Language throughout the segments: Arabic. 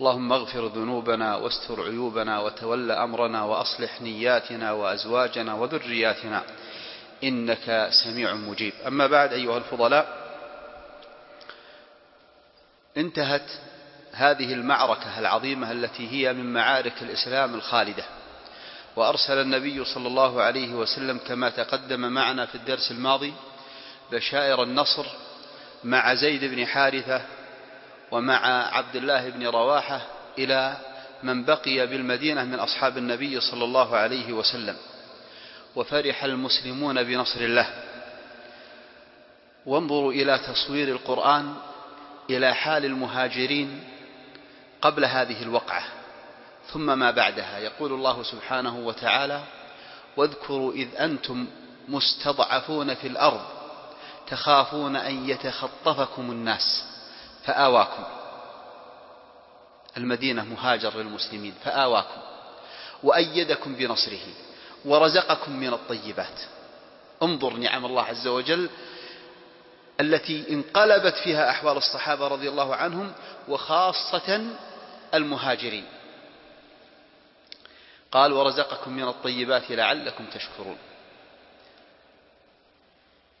اللهم اغفر ذنوبنا واستر عيوبنا وتول أمرنا وأصلح نياتنا وأزواجنا وذرياتنا إنك سميع مجيب. أما بعد أيها الفضلاء انتهت هذه المعركة العظيمة التي هي من معارك الإسلام الخالدة وأرسل النبي صلى الله عليه وسلم كما تقدم معنا في الدرس الماضي بشائر النصر مع زيد بن حارثة ومع عبد الله بن رواحة إلى من بقي بالمدينة من أصحاب النبي صلى الله عليه وسلم. وفرح المسلمون بنصر الله. وانظروا إلى تصوير القرآن إلى حال المهاجرين قبل هذه الوقعة. ثم ما بعدها. يقول الله سبحانه وتعالى واذكروا إذ أنتم مستضعفون في الأرض تخافون أن يتخطفكم الناس. فآواكم. المدينة مهاجر للمسلمين فآواكم. وأيدكم بنصره ورزقكم من الطيبات. انظر نعم الله عز وجل التي انقلبت فيها أحوال الصحابة رضي الله عنهم وخاصة المهاجرين. قال ورزقكم من الطيبات لعلكم تشكرون.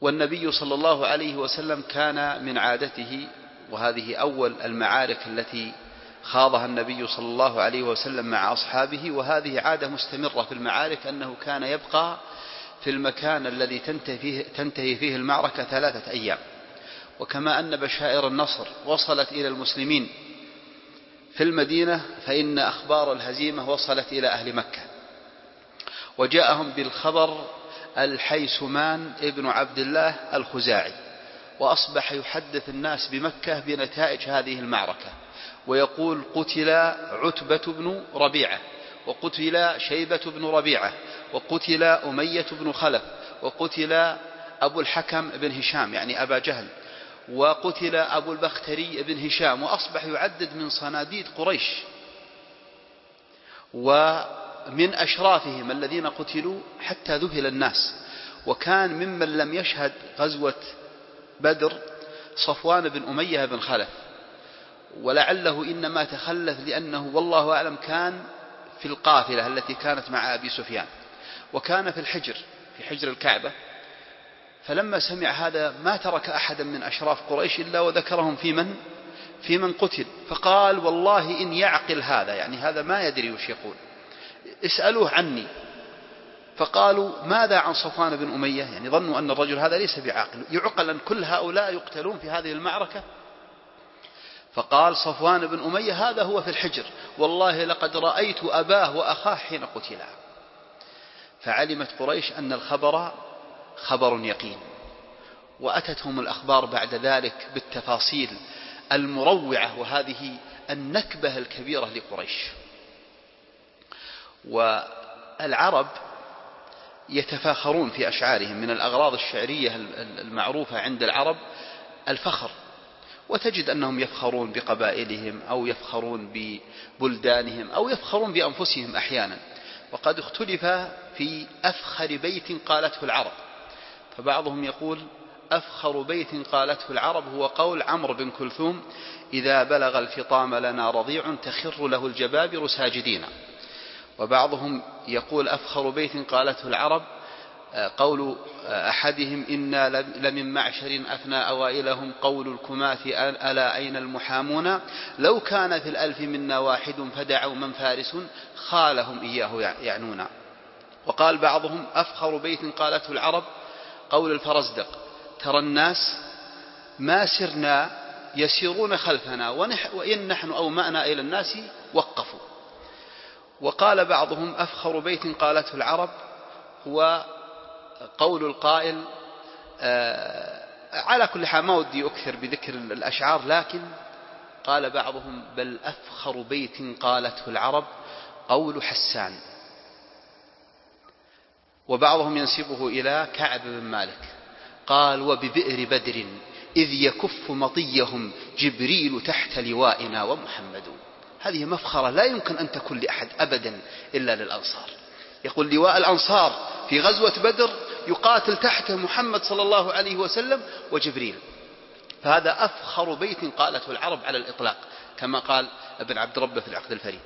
والنبي صلى الله عليه وسلم كان من عادته وهذه أول المعارك التي خاضها النبي صلى الله عليه وسلم مع أصحابه وهذه عادة مستمرة في المعارك أنه كان يبقى في المكان الذي تنتهي فيه, تنتهي فيه المعركة ثلاثة أيام. وكما أن بشائر النصر وصلت إلى المسلمين في المدينة فإن أخبار الهزيمة وصلت إلى أهل مكة. وجاءهم بالخبر الحيسمان ابن عبد الله الخزاعي. وأصبح يحدث الناس بمكة بنتائج هذه المعركة. ويقول قتل عتبة بن ربيعة وقتل شيبة بن ربيعة وقتل أمية بن خلف وقتل أبو الحكم بن هشام يعني أبا جهل وقتل أبو البختري بن هشام وأصبح يعدد من صناديد قريش. ومن أشرافهم الذين قتلوا حتى ذهل الناس. وكان ممن لم يشهد غزوة بدر صفوان بن أمية بن خلف. ولعله إنما تخلف لأنه والله أعلم كان في القافلة التي كانت مع أبي سفيان وكان في الحجر في حجر الكعبة. فلما سمع هذا ما ترك أحدا من أشراف قريش إلا وذكرهم في من؟ في من قتل. فقال والله إن يعقل هذا يعني هذا ما يدري وش يقول. اسألوه عني. فقالوا ماذا عن صفوان بن أمية؟ يعني ظنوا أن الرجل هذا ليس بعاقل. يعقل أن كل هؤلاء يقتلون في هذه المعركة. فقال صفوان بن أمية هذا هو في الحجر. والله لقد رأيت أباه وأخاه حين قتلا. فعلمت قريش أن الخبر خبر يقين. وأتتهم الأخبار بعد ذلك بالتفاصيل المروعة وهذه النكبة الكبيرة لقريش. والعرب يتفاخرون في أشعارهم من الأغراض الشعرية المعروفة عند العرب الفخر. وتجد أنهم يفخرون بقبائلهم أو يفخرون ببلدانهم أو يفخرون بأنفسهم أحيانا. وقد اختلف في أفخر بيت قالته العرب. فبعضهم يقول أفخر بيت قالته العرب هو قول عمرو بن كلثوم إذا بلغ الفطام لنا رضيع تخر له الجبابر ساجدين. وبعضهم يقول أفخر بيت قالته العرب قول أحدهم إنا لمن معشر أفنى أوائلهم قول الكماث ألا أين المحامون؟ لو كان في الألف منا واحد فدعوا من فارس خالهم إياه يعنون. وقال بعضهم أفخر بيت قالته العرب قول الفرزدق ترى الناس ما سرنا يسيرون خلفنا وإن نحن أومأنا إلى الناس وقفوا. وقال بعضهم أفخر بيت قالته العرب هو قول القائل على كل حال ما ودي أكثر بذكر الأشعار لكن قال بعضهم بل أفخر بيت قالته العرب قول حسان. وبعضهم ينسبه إلى كعب بن مالك قال وببئر بدر إذ يكف مطيهم جبريل تحت لوائنا ومحمد. هذه مفخرة لا يمكن أن تكون لأحد أبدا إلا للأنصار. يقول لواء الأنصار في غزوة بدر يقاتل تحته محمد صلى الله عليه وسلم وجبريل. فهذا أفخر بيت قالته العرب على الإطلاق كما قال ابن عبد ربه في العقد الفريد.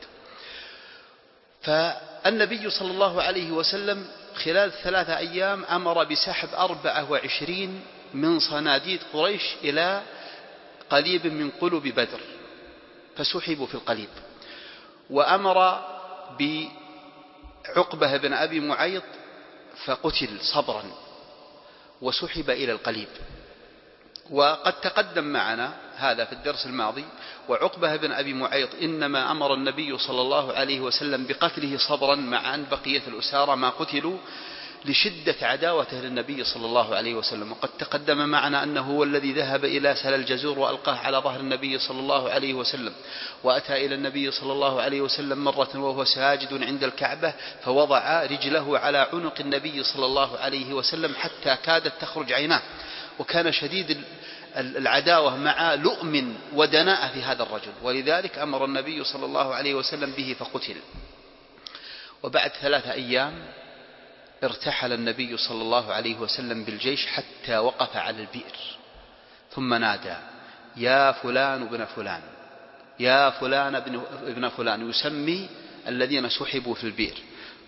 فالنبي صلى الله عليه وسلم خلال ثلاثة أيام أمر بسحب أربعة وعشرين من صناديد قريش إلى قليب من قلوب بدر. فسحبوا في القليب. وأمر بعقبة بن أبي معيط فقتل صبرا وسحب إلى القليب. وقد تقدم معنا هذا في الدرس الماضي وعقبة بن أبي معيط إنما أمر النبي صلى الله عليه وسلم بقتله صبرا مع أن بقية الأسارى ما قتلوا لشدة عداوته للنبي صلى الله عليه وسلم. وقد تقدم معنا أنه هو الذي ذهب إلى سل الجزور وألقاه على ظهر النبي صلى الله عليه وسلم. وأتى إلى النبي صلى الله عليه وسلم مرة وهو ساجد عند الكعبة فوضع رجله على عنق النبي صلى الله عليه وسلم حتى كادت تخرج عيناه. وكان شديد العداوة مع لؤم ودناءة في هذا الرجل. ولذلك أمر النبي صلى الله عليه وسلم به فقتل. وبعد ثلاثة أيام ارتحل النبي صلى الله عليه وسلم بالجيش حتى وقف على البئر. ثم نادى يا فلان ابن فلان يا فلان ابن فلان. يسمي الذين سحبوا في البئر.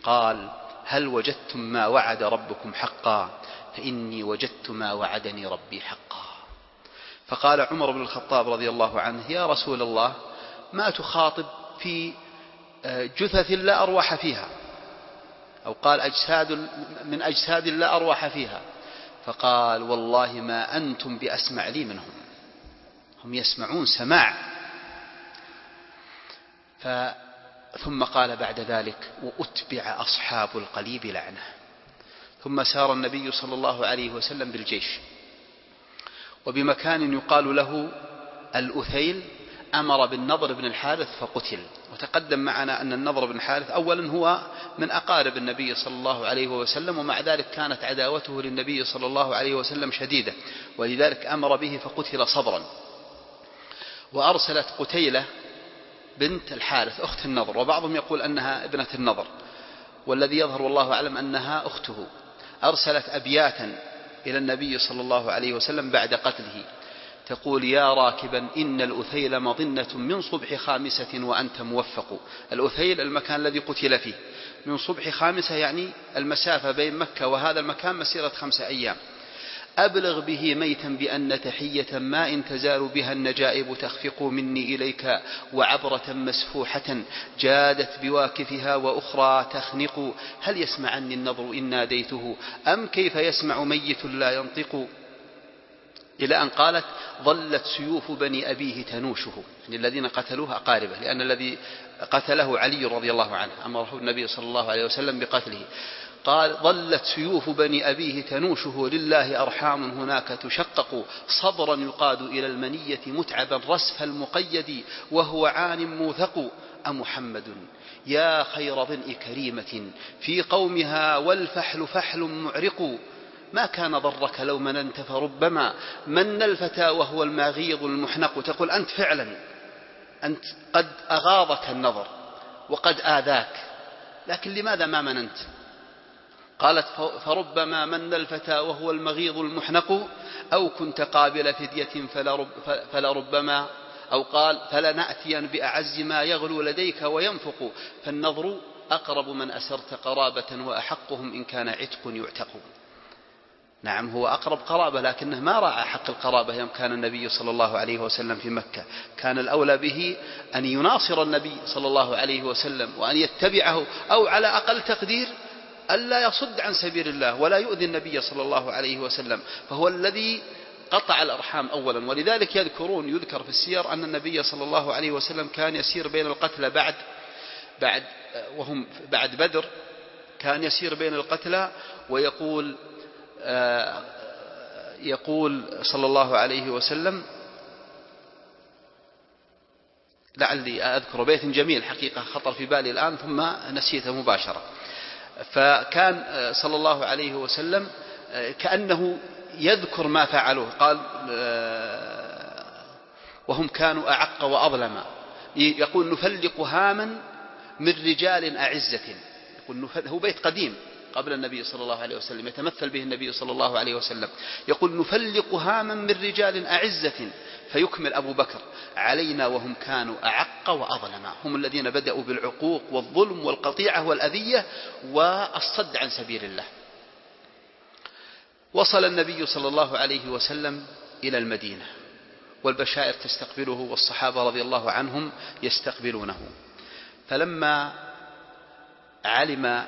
قال هل وجدتم ما وعد ربكم حقا؟ فإني وجدت ما وعدني ربي حقا. فقال عمر بن الخطاب رضي الله عنه يا رسول الله ما تخاطب في آه، جثث لا أرواح فيها. أو قال أجساد من أجساد لا أرواح فيها. فقال والله ما أنتم بأسمع لي منهم. هم يسمعون سماع. ف ثم قال بعد ذلك وأتبع أصحاب القليب لعنة. ثم سار النبي صلى الله عليه وسلم بالجيش. وبمكان يقال له الأثيل أمر بالنضر بن الحارث فقتل. وتقدم معنا أن النضر بن الحارث أولا هو من أقارب النبي صلى الله عليه وسلم ومع ذلك كانت عداوته للنبي صلى الله عليه وسلم شديدة ولذلك أمر به فقتل صبرا. وأرسلت قتيلة بنت الحارث أخت النضر وبعضهم يقول أنها ابنة النضر. والذي يظهر والله أعلم أنها أخته. أرسلت أبياتا إلى النبي صلى الله عليه وسلم بعد قتله. تقول يا راكبا إن الأثيل مظنة من صبح خامسة وأنت موفق. الأثيل المكان الذي قتل فيه. من صبح خامسة يعني المسافة بين مكة وهذا المكان مسيرة خمسة أيام. أبلغ به ميتا بأن تحية ما إن تزال بها النجائب تخفق مني إليك وعبرة مسفوحة جادت بواكفها وأخرى تخنق. هل يسمعني النظر إن ناديته؟ أم كيف يسمع ميت لا ينطق؟ إلى أن قالت ظلت سيوف بني أبيه تنوشه يعني الذين قتلوه أقاربه لأن الذي قتله علي رضي الله عنه أمره النبي صلى الله عليه وسلم بقتله. قال ظلت سيوف بني أبيه تنوشه لله أرحام هناك تشقق. صبرا يقاد إلى المنية متعبا رسف المقيد وهو عان موثق. أمحمد يا خير ظنء كريمة في قومها والفحل فحل معرق. ما كان ضرك لو مننت فربما من الفتى وهو المغيض المحنق. تقول أنت فعلا أنت قد أغاضك النظر وقد آذاك لكن لماذا ما مننت؟ قالت فربما من الفتى وهو المغيض المحنق أو كنت قابل فدية فلربما أو قال فلنأتين بأعز ما يغلو لديك وينفق. فالنظر أقرب من أسرت قرابة وأحقهم إن كان عتق يعتق نعم هو أقرب قرابة لكنه ما راعى حق القرابة يوم كان النبي صلى الله عليه وسلم في مكة. كان الأولى به أن يناصر النبي صلى الله عليه وسلم وأن يتبعه أو على أقل تقدير ألا يصد عن سبيل الله ولا يؤذي النبي صلى الله عليه وسلم فهو الذي قطع الأرحام أولا. ولذلك يذكرون يذكر في السير أن النبي صلى الله عليه وسلم كان يسير بين القتلى بعد بعد وهم بعد بدر كان يسير بين القتلى ويقول يقول صلى الله عليه وسلم لعلي أذكر بيت جميل حقيقة خطر في بالي الآن ثم نسيته مباشرة. فكان صلى الله عليه وسلم كأنه يذكر ما فعلوه. قال وهم كانوا أعق وأظلم. يقول نفلق هاما من رجال أعزة. يقول هو بيت قديم. قبل النبي صلى الله عليه وسلم يتمثل به النبي صلى الله عليه وسلم. يقول نفلق هاما من رجال أعزة. فيكمل أبو بكر علينا وهم كانوا أعق وأظلم. هم الذين بدأوا بالعقوق والظلم والقطيعة والأذية والصد عن سبيل الله. وصل النبي صلى الله عليه وسلم إلى المدينة والبشائر تستقبله والصحابة رضي الله عنهم يستقبلونه. فلما علم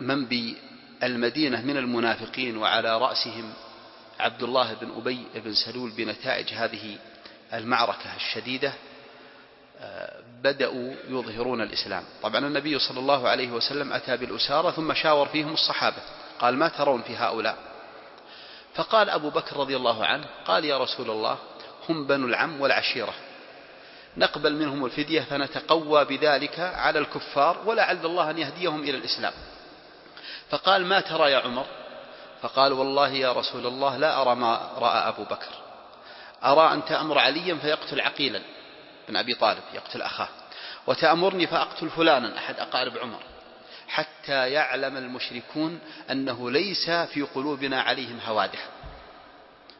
من بالمدينة من المنافقين وعلى رأسهم عبد الله بن أبي بن سلول بنتائج هذه المعركة الشديدة بدأوا يظهرون الإسلام. طبعا النبي صلى الله عليه وسلم أتى بالأسارة ثم شاور فيهم الصحابة قال ما ترون في هؤلاء؟ فقال أبو بكر رضي الله عنه قال يا رسول الله هم بنو العم والعشيرة نقبل منهم الفدية فنتقوى بذلك على الكفار ولعل الله أن يهديهم إلى الإسلام. فقال ما ترى يا عمر؟ فقال والله يا رسول الله لا أرى ما رأى أبو بكر. أرى أن تأمر عليا فيقتل عقيلا بن أبي طالب يقتل أخاه. وتأمرني فأقتل فلانا أحد أقارب عمر. حتى يعلم المشركون أنه ليس في قلوبنا عليهم هوادح.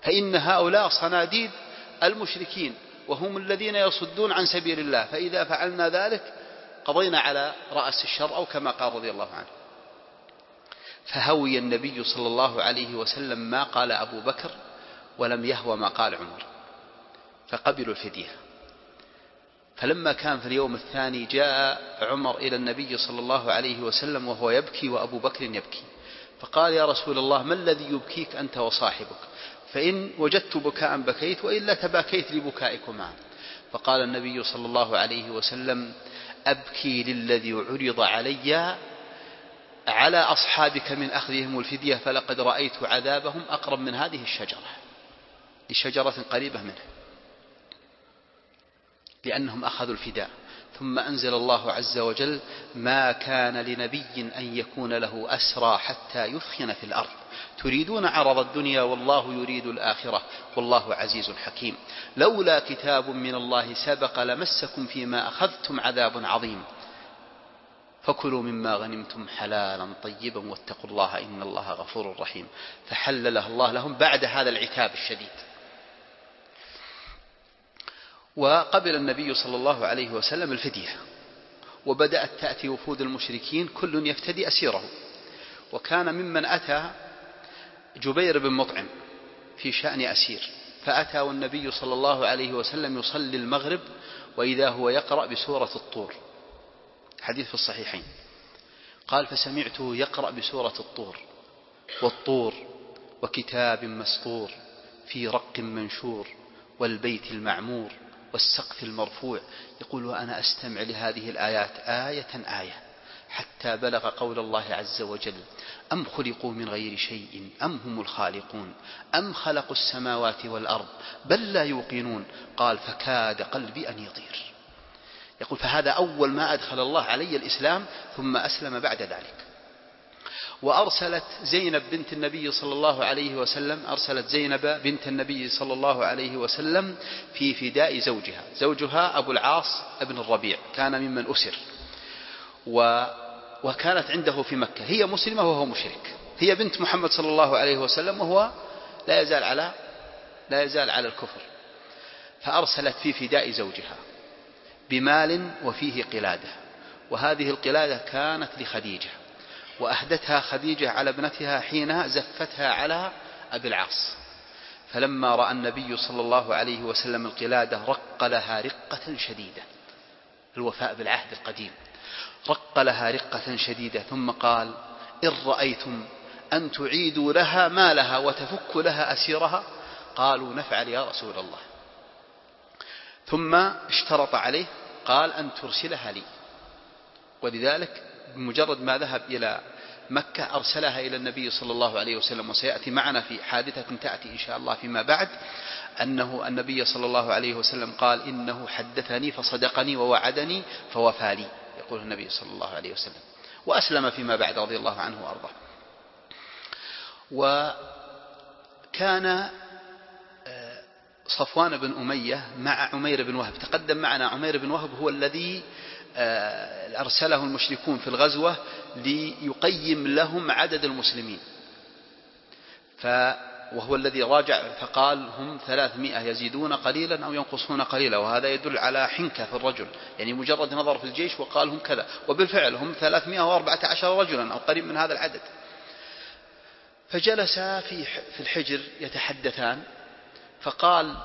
فإن هؤلاء صناديد المشركين وهم الذين يصدون عن سبيل الله. فإذا فعلنا ذلك قضينا على رأس الشر أو كما قال رضي الله عنه. فهوي النبي صلى الله عليه وسلم ما قال أبو بكر ولم يهوى ما قال عمر. فقبلوا الفدية. فلما كان في اليوم الثاني جاء عمر إلى النبي صلى الله عليه وسلم وهو يبكي وأبو بكر يبكي. فقال يا رسول الله ما الذي يبكيك أنت وصاحبك؟ فإن وجدت بكاء بكيت وإلا تباكيت لبكائكما. فقال النبي صلى الله عليه وسلم أبكي للذي عرض علي على أصحابك من أخذهم الفدية فلقد رأيت عذابهم أقرب من هذه الشجرة. لشجرة قريبة منه. لأنهم أخذوا الفداء. ثم أنزل الله عز وجل ما كان لنبي أن يكون له أسرى حتى يثخن في الأرض. تريدون عرض الدنيا والله يريد الآخرة. والله عزيز حكيم. لولا كتاب من الله سبق لمسكم فيما أخذتم عذاب عظيم. فكلوا مما غنمتم حلالا طيبا واتقوا الله إن الله غفور رحيم. فحلله الله لهم بعد هذا العتاب الشديد. وقبل النبي صلى الله عليه وسلم الفدية. وبدأت تأتي وفود المشركين كل يفتدي أسيره. وكان ممن أتى جبير بن مطعم في شأن أسير. فأتى والنبي صلى الله عليه وسلم يصلي المغرب وإذا هو يقرأ بسورة الطور. حديث في الصحيحين. قال فسمعته يقرأ بسورة الطور والطور وكتاب مسطور في رق منشور والبيت المعمور والسقف المرفوع. يقول وأنا أستمع لهذه الآيات آية آية حتى بلغ قول الله عز وجل أم خلقوا من غير شيء؟ أم هم الخالقون؟ أم خلقوا السماوات والأرض؟ بل لا يوقنون. قال فكاد قلبي أن يطير. يقول فهذا أول ما أدخل الله علي الإسلام ثم أسلم بعد ذلك. وأرسلت زينب بنت النبي صلى الله عليه وسلم أرسلت زينب بنت النبي صلى الله عليه وسلم في فداء زوجها. زوجها أبو العاص ابن الربيع كان ممن أسر. و وكانت عنده في مكة. هي مسلمة وهو مشرك. هي بنت محمد صلى الله عليه وسلم وهو لا يزال على لا يزال على الكفر. فأرسلت في فداء زوجها. بمال وفيه قلادة. وهذه القلادة كانت لخديجة وأهدتها خديجة على ابنتها حين زفتها على أبي العاص. فلما رأى النبي صلى الله عليه وسلم القلادة رق لها رقة شديدة. الوفاء بالعهد القديم. رق لها رقة شديدة ثم قال إن رأيتم أن تعيدوا لها مالها وتفك لها أسيرها؟ قالوا نفعل يا رسول الله. ثم اشترط عليه قال أن ترسلها لي. ولذلك بمجرد ما ذهب إلى مكة أرسلها إلى النبي صلى الله عليه وسلم وسيأتي معنا في حادثة تأتي إن شاء الله فيما بعد أنه النبي صلى الله عليه وسلم قال إنه حدثني فصدقني ووعدني فوفى لي يقول النبي صلى الله عليه وسلم. وأسلم فيما بعد رضي الله عنه وأرضاه. وكان صفوان بن أمية مع عمير بن وهب. تقدم معنا عمير بن وهب هو الذي آه، أرسله المشركون في الغزوة ليقيم لهم عدد المسلمين. ف وهو الذي راجع فقال هم ثلاثمائة يزيدون قليلا أو ينقصون قليلا وهذا يدل على حنكة في الرجل. يعني مجرد نظر في الجيش وقال هم كذا. وبالفعل هم ثلاثمائة وأربعة عشر رجلا أو قريب من هذا العدد. فجلس في في الحجر يتحدثان. فقال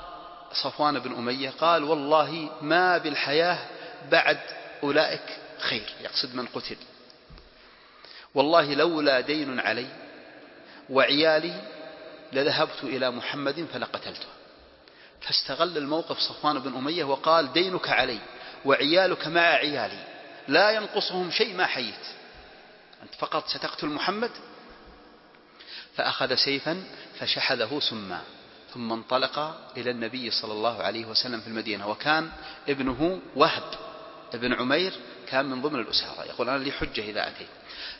صفوان بن أمية قال والله ما بالحياة بعد أولئك خير يقصد من قتل. والله لولا دين علي وعيالي لذهبت إلى محمد فلقتلته. فاستغل الموقف صفوان بن أمية وقال دينك علي وعيالك مع عيالي لا ينقصهم شيء ما حييت. أنت فقط ستقتل محمد؟ فأخذ سيفا فشحذه سما. ثم انطلق إلى النبي صلى الله عليه وسلم في المدينة وكان ابنه وهب ابن عمير كان من ضمن الأسارة يقول أنا لي حجة إذا أتيت.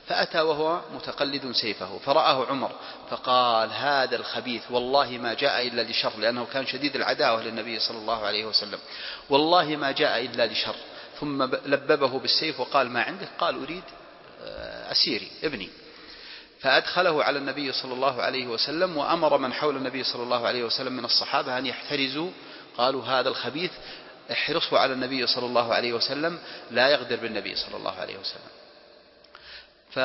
فأتى وهو متقلد سيفه فرآه عمر فقال هذا الخبيث والله ما جاء إلا لشر لأنه كان شديد العداوة للنبي صلى الله عليه وسلم. والله ما جاء إلا لشر. ثم لببه بالسيف وقال ما عندك؟ قال أريد آه، أسيري ابني. فأدخله على النبي صلى الله عليه وسلم وأمر من حول النبي صلى الله عليه وسلم من الصحابة أن يحترزوا. قالوا هذا الخبيث احرصوا على النبي صلى الله عليه وسلم لا يغدر بالنبي صلى الله عليه وسلم. ف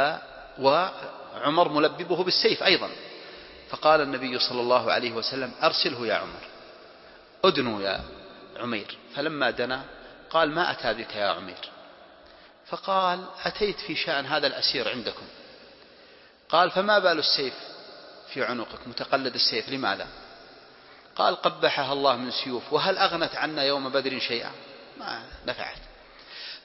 وعمر ملببه بالسيف أيضا. فقال النبي صلى الله عليه وسلم أرسله يا عمر أدنوا يا عمير. فلما دنا قال ما أتى بك يا عمير؟ فقال أتيت في شأن هذا الأسير عندكم. قال فما بال السيف في عنقك؟ متقلد السيف لماذا؟ قال قبحها الله من سيوف وهل أغنت عنا يوم بدر شيئا؟ ما نفعت.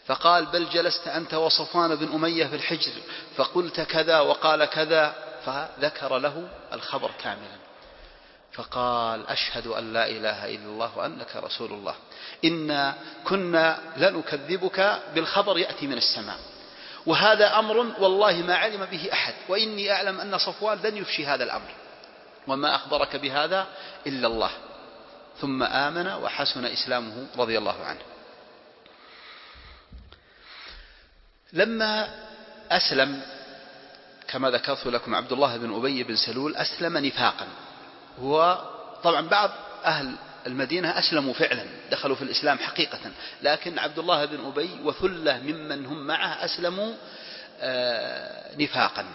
فقال بل جلست أنت وصفوان بن أمية في الحجر فقلت كذا وقال كذا فذكر له الخبر كاملا. فقال أشهد أن لا إله إلا الله وأنك رسول الله. إنا كنا لنكذبك بالخبر يأتي من السماء. وهذا أمر والله ما علم به أحد وإني أعلم أن صفوان لن يفشي هذا الأمر. وما أخبرك بهذا إلا الله. ثم آمن وحسن إسلامه رضي الله عنه. لما أسلم كما ذكرت لكم عبد الله بن أبي بن سلول أسلم نفاقا. هو طبعا بعض أهل المدينة أسلموا فعلا دخلوا في الإسلام حقيقة. لكن عبد الله بن أبي وثلة ممن هم معه أسلموا آه، نفاقا.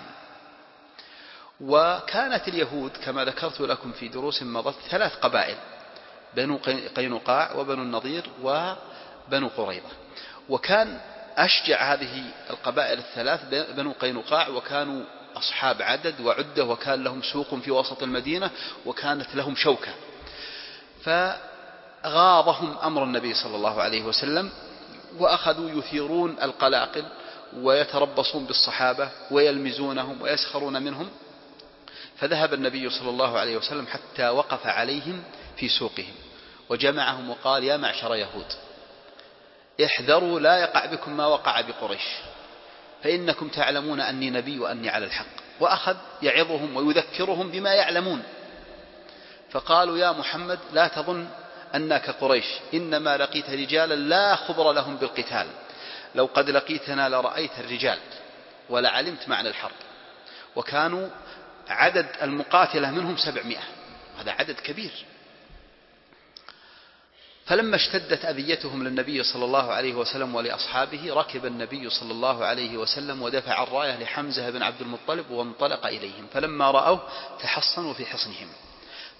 وكانت اليهود كما ذكرت لكم في دروس مضت ثلاث قبائل بنو قينقاع وبنو النضير وبنو قريظة. وكان أشجع هذه القبائل الثلاث بنو قينقاع وكانوا أصحاب عدد وعدة وكان لهم سوق في وسط المدينة وكانت لهم شوكة. فغاضهم أمر النبي صلى الله عليه وسلم وأخذوا يثيرون القلاقل ويتربصون بالصحابة ويلمزونهم ويسخرون منهم فذهب النبي صلى الله عليه وسلم حتى وقف عليهم في سوقهم وجمعهم وقال يا معشر يهود احذروا لا يقع بكم ما وقع بقريش فإنكم تعلمون أني نبي وأني على الحق وأخذ يعظهم ويذكرهم بما يعلمون فقالوا يا محمد لا تظن أنك قريش إنما لقيت رجالا لا خبر لهم بالقتال. لو قد لقيتنا لرأيت الرجال ولعلمت معنى الحرب. وكانوا عدد المقاتلة منهم سبعمائة هذا عدد كبير. فلما اشتدت أذيتهم للنبي صلى الله عليه وسلم ولأصحابه ركب النبي صلى الله عليه وسلم ودفع الراية لحمزة بن عبد المطلب وانطلق إليهم. فلما رأوه تحصنوا في حصنهم.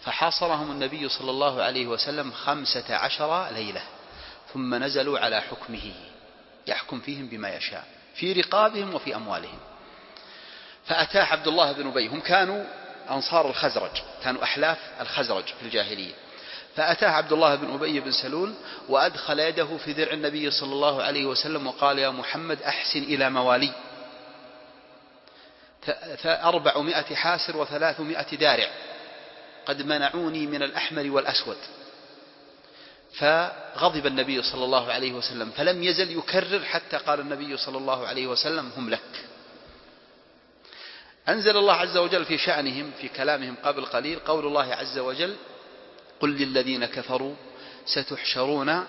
فحاصرهم النبي صلى الله عليه وسلم خمسة عشر ليلة ثم نزلوا على حكمه يحكم فيهم بما يشاء في رقابهم وفي أموالهم. فأتاه عبد الله بن أبي هم كانوا أنصار الخزرج كانوا أحلاف الخزرج في الجاهلية. فأتاه عبد الله بن أبي بن سلول وأدخل يده في درع النبي صلى الله عليه وسلم وقال يا محمد أحسن إلى موالي. أربعمائة حاسر وثلاثمائة دارع. قد منعوني من الأحمر والأسود. فغضب النبي صلى الله عليه وسلم فلم يزل يكرر حتى قال النبي صلى الله عليه وسلم هم لك. أنزل الله عز وجل في شأنهم في كلامهم قبل قليل قول الله عز وجل قل للذين كفروا ستحشرون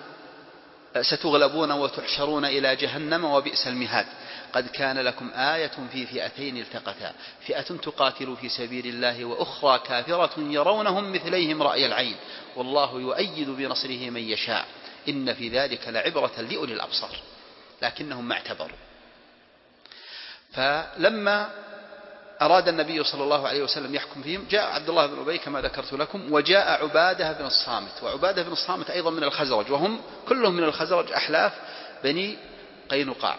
ستغلبون وتحشرون إلى جهنم وبئس المهاد. قد كان لكم آية في فئتين التقتا. فئة تقاتل في سبيل الله وأخرى كافرة يرونهم مثليهم رأي العين. والله يؤيد بنصره من يشاء. إن في ذلك لعبرة لأولي الأبصار. لكنهم ما اعتبروا. فلما أراد النبي صلى الله عليه وسلم يحكم فيهم جاء عبد الله بن أبي كما ذكرت لكم وجاء عبادة بن الصامت. وعبادة بن الصامت أيضا من الخزرج وهم كلهم من الخزرج أحلاف بني قينقاع.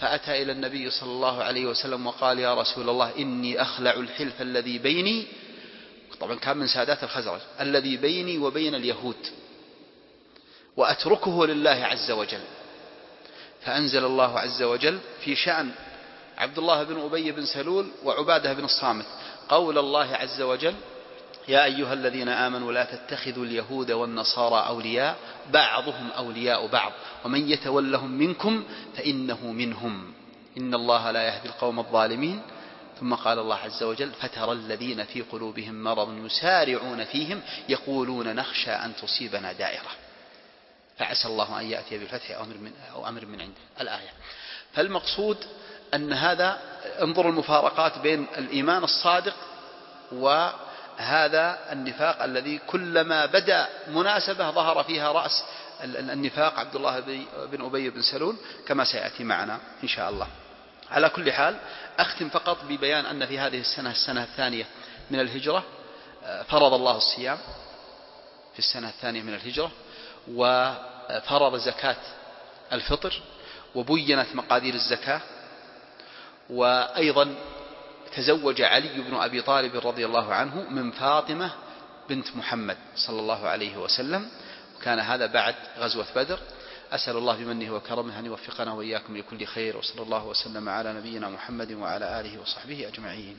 فأتى إلى النبي صلى الله عليه وسلم وقال يا رسول الله إني أخلع الحلف الذي بيني طبعا كان من سادات الخزرج الذي بيني وبين اليهود وأتركه لله عز وجل. فأنزل الله عز وجل في شأن عبد الله بن أبي بن سلول وعبادة بن الصامت قول الله عز وجل يا أيها الذين آمنوا لا تتخذوا اليهود والنصارى أولياء بعضهم أولياء بعض. ومن يتولهم منكم فإنه منهم. إن الله لا يهدي القوم الظالمين. ثم قال الله عز وجل فترى الذين في قلوبهم مرض يسارعون فيهم يقولون نخشى أن تصيبنا دائرة. فعسى الله أن يأتي بالفتح أو أمر من, أو أمر من عنده. الآية. فالمقصود أن هذا انظر المفارقات بين الإيمان الصادق وهذا النفاق الذي كلما بدا مناسبة ظهر فيها رأس النفاق عبد الله بن أبي بن سلول كما سيأتي معنا إن شاء الله. على كل حال أختم فقط ببيان أن في هذه السنة السنة الثانية من الهجرة فرض الله الصيام في السنة الثانية من الهجرة وفرض زكاة الفطر وبينت مقادير الزكاة وأيضا تزوج علي بن أبي طالب رضي الله عنه من فاطمة بنت محمد صلى الله عليه وسلم. وكان هذا بعد غزوة بدر. أسأل الله بمنه وكرمه أن يوفقنا وإياكم لكل خير وصلى الله وسلم على نبينا محمد وعلى آله وصحبه أجمعين.